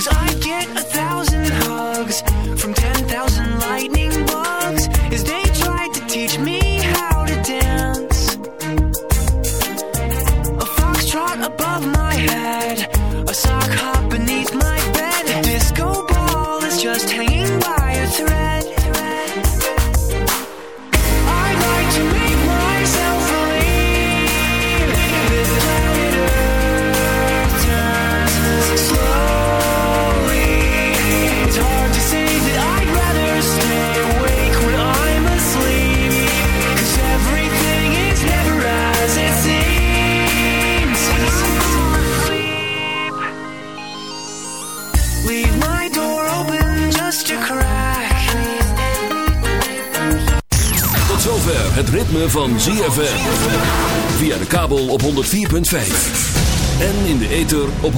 Cause I get a thousand hugs from 10,000 lightning ritme van ZFM. Via de kabel op 104.5. En in de ether op 106.9.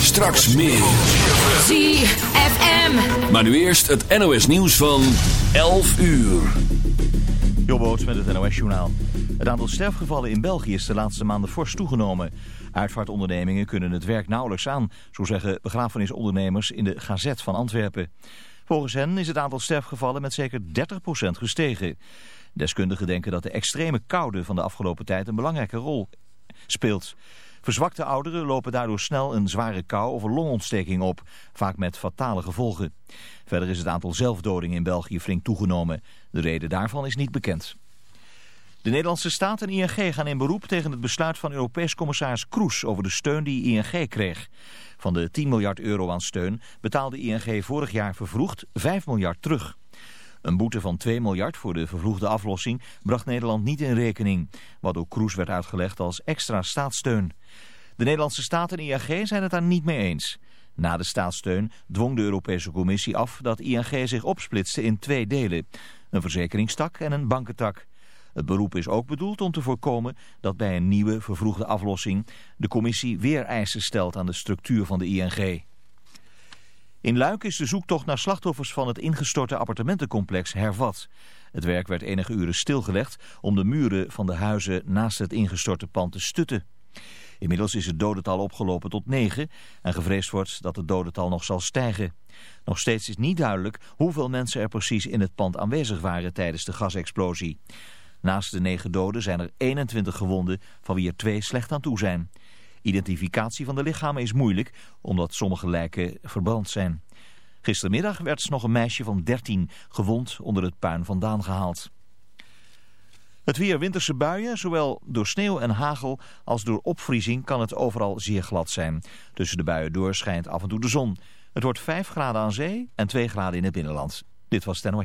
Straks meer. ZFM. Maar nu eerst het NOS nieuws van 11 uur. Jobboots met het NOS-journaal. Het aantal sterfgevallen in België is de laatste maanden fors toegenomen. Uitvaartondernemingen kunnen het werk nauwelijks aan, zo zeggen begrafenisondernemers in de Gazet van Antwerpen. Volgens hen is het aantal sterfgevallen met zeker 30% gestegen. Deskundigen denken dat de extreme koude van de afgelopen tijd een belangrijke rol speelt. Verzwakte ouderen lopen daardoor snel een zware kou of een longontsteking op, vaak met fatale gevolgen. Verder is het aantal zelfdodingen in België flink toegenomen. De reden daarvan is niet bekend. De Nederlandse staat en ING gaan in beroep tegen het besluit van Europees commissaris Kroes over de steun die ING kreeg. Van de 10 miljard euro aan steun betaalde ING vorig jaar vervroegd 5 miljard terug. Een boete van 2 miljard voor de vervroegde aflossing bracht Nederland niet in rekening, wat door Kroes werd uitgelegd als extra staatssteun. De Nederlandse staat en ING zijn het daar niet mee eens. Na de staatssteun dwong de Europese Commissie af dat ING zich opsplitste in twee delen. Een verzekeringstak en een bankentak. Het beroep is ook bedoeld om te voorkomen dat bij een nieuwe vervroegde aflossing de commissie weer eisen stelt aan de structuur van de ING. In Luik is de zoektocht naar slachtoffers van het ingestorte appartementencomplex hervat. Het werk werd enige uren stilgelegd om de muren van de huizen naast het ingestorte pand te stutten. Inmiddels is het dodental opgelopen tot 9 en gevreesd wordt dat het dodental nog zal stijgen. Nog steeds is niet duidelijk hoeveel mensen er precies in het pand aanwezig waren tijdens de gasexplosie. Naast de 9 doden zijn er 21 gewonden, van wie er twee slecht aan toe zijn. Identificatie van de lichamen is moeilijk, omdat sommige lijken verbrand zijn. Gistermiddag werd nog een meisje van 13 gewond onder het puin vandaan gehaald. Het weer winterse buien, zowel door sneeuw en hagel als door opvriezing kan het overal zeer glad zijn. Tussen de buien door schijnt af en toe de zon. Het wordt 5 graden aan zee en 2 graden in het binnenland. Dit was Ten.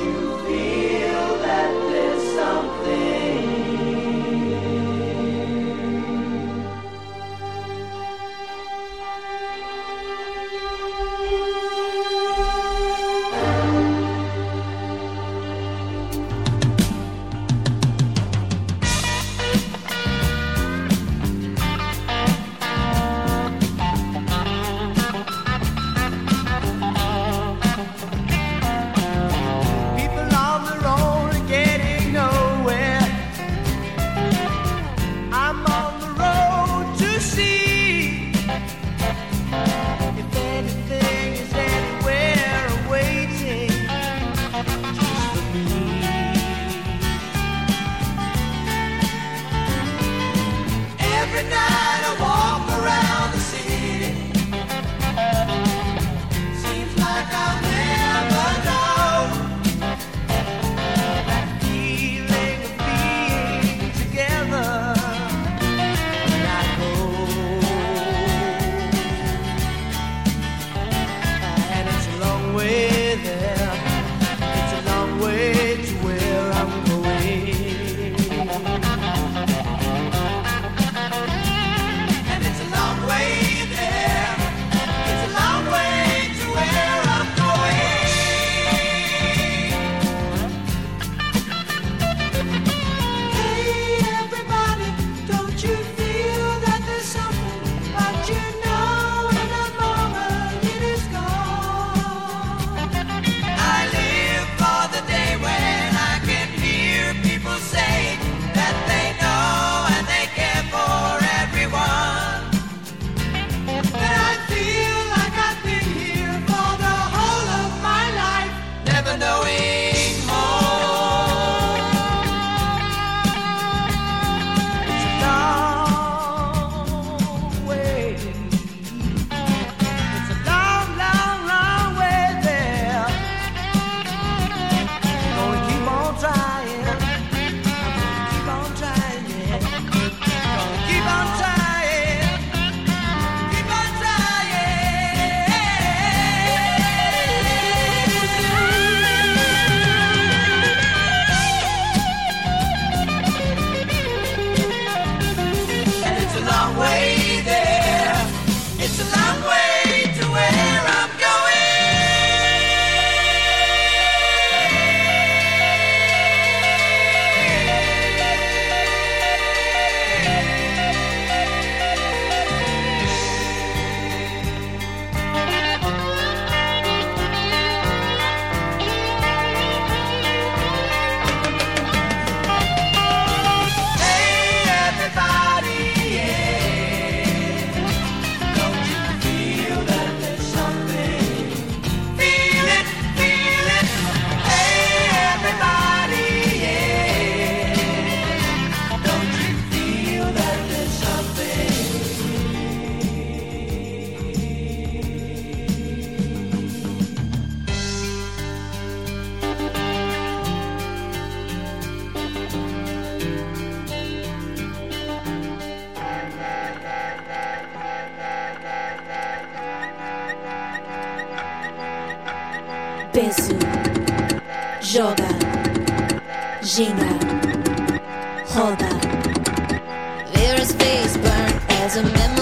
You feel penso, joga, ginga, roda. There is face burned as a memory.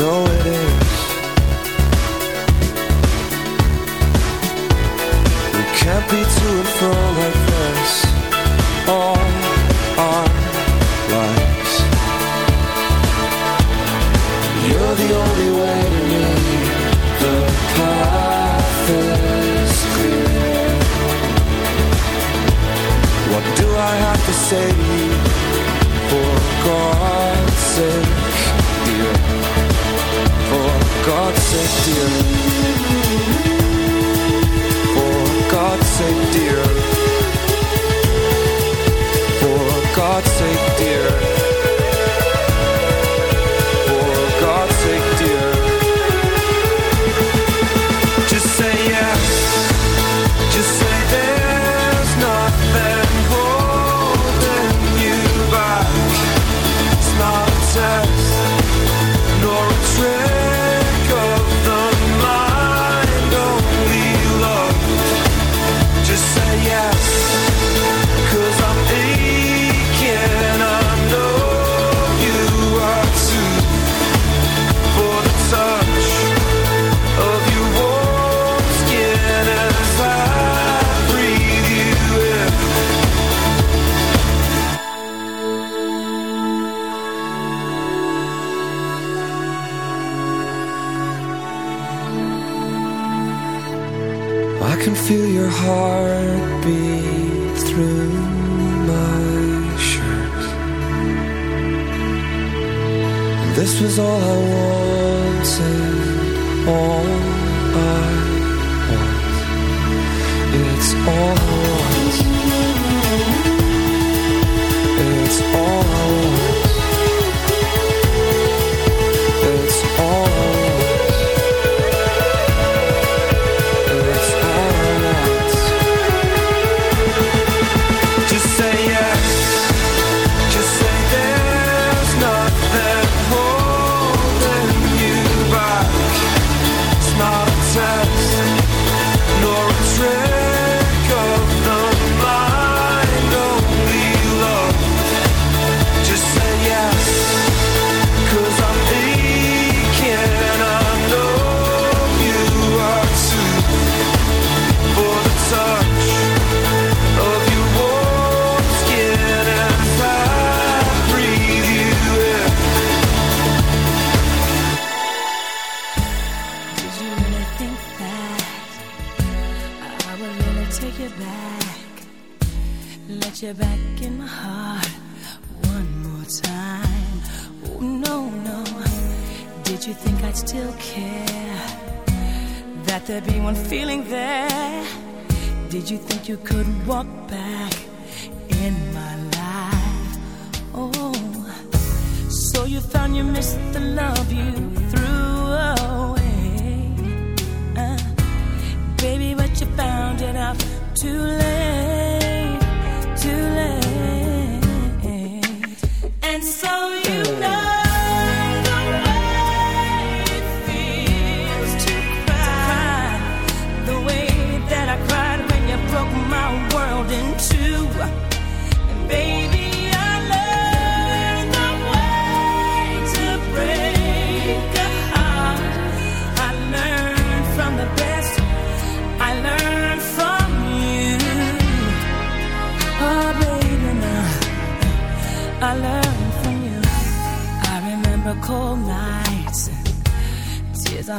know it.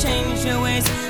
change your ways.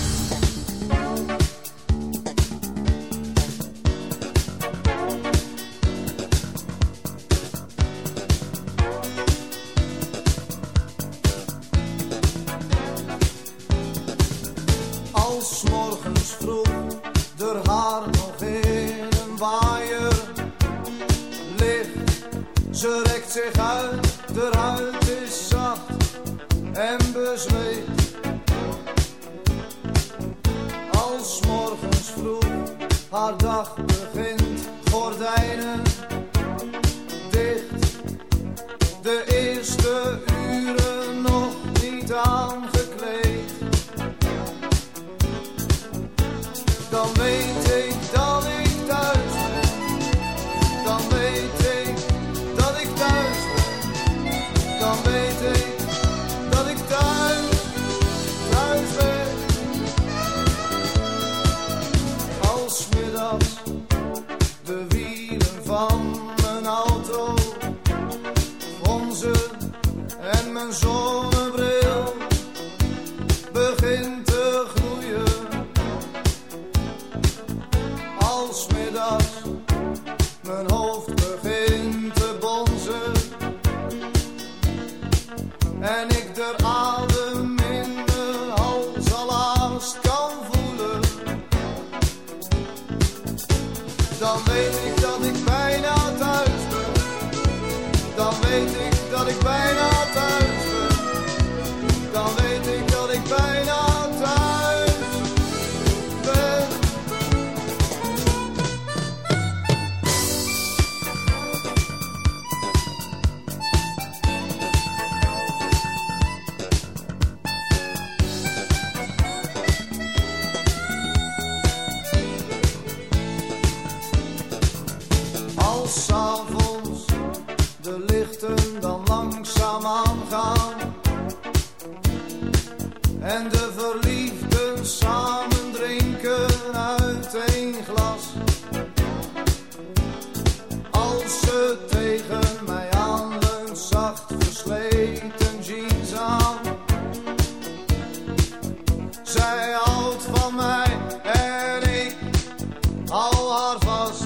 hou haar vast.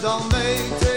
Dan weet ik.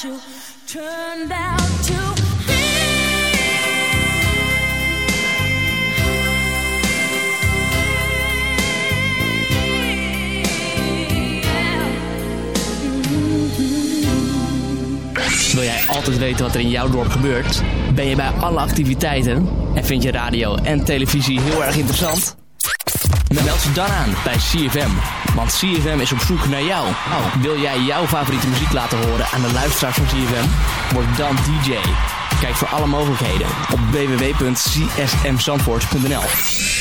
To Wil jij altijd weten wat er in jouw dorp gebeurt? Ben je bij alle activiteiten? En vind je radio en televisie heel erg interessant? Meld je dan aan bij CFM. Want CFM is op zoek naar jou. Wil jij jouw favoriete muziek laten horen aan de luisteraars van CFM? Word dan DJ. Kijk voor alle mogelijkheden op www.csmzandvoort.nl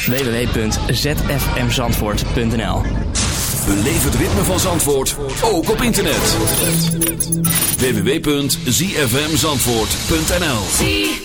www.zfmzandvoort.nl Beleef het ritme van Zandvoort, ook op internet. www.zfmzandvoort.nl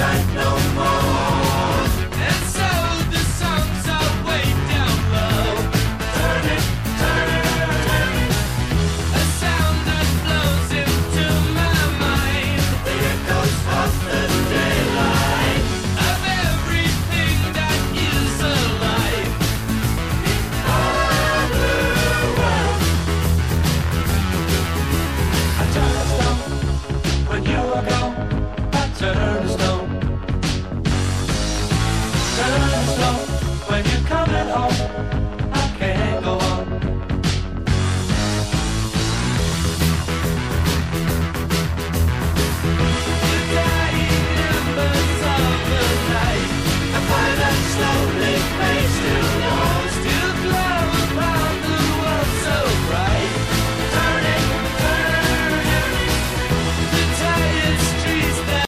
I no more.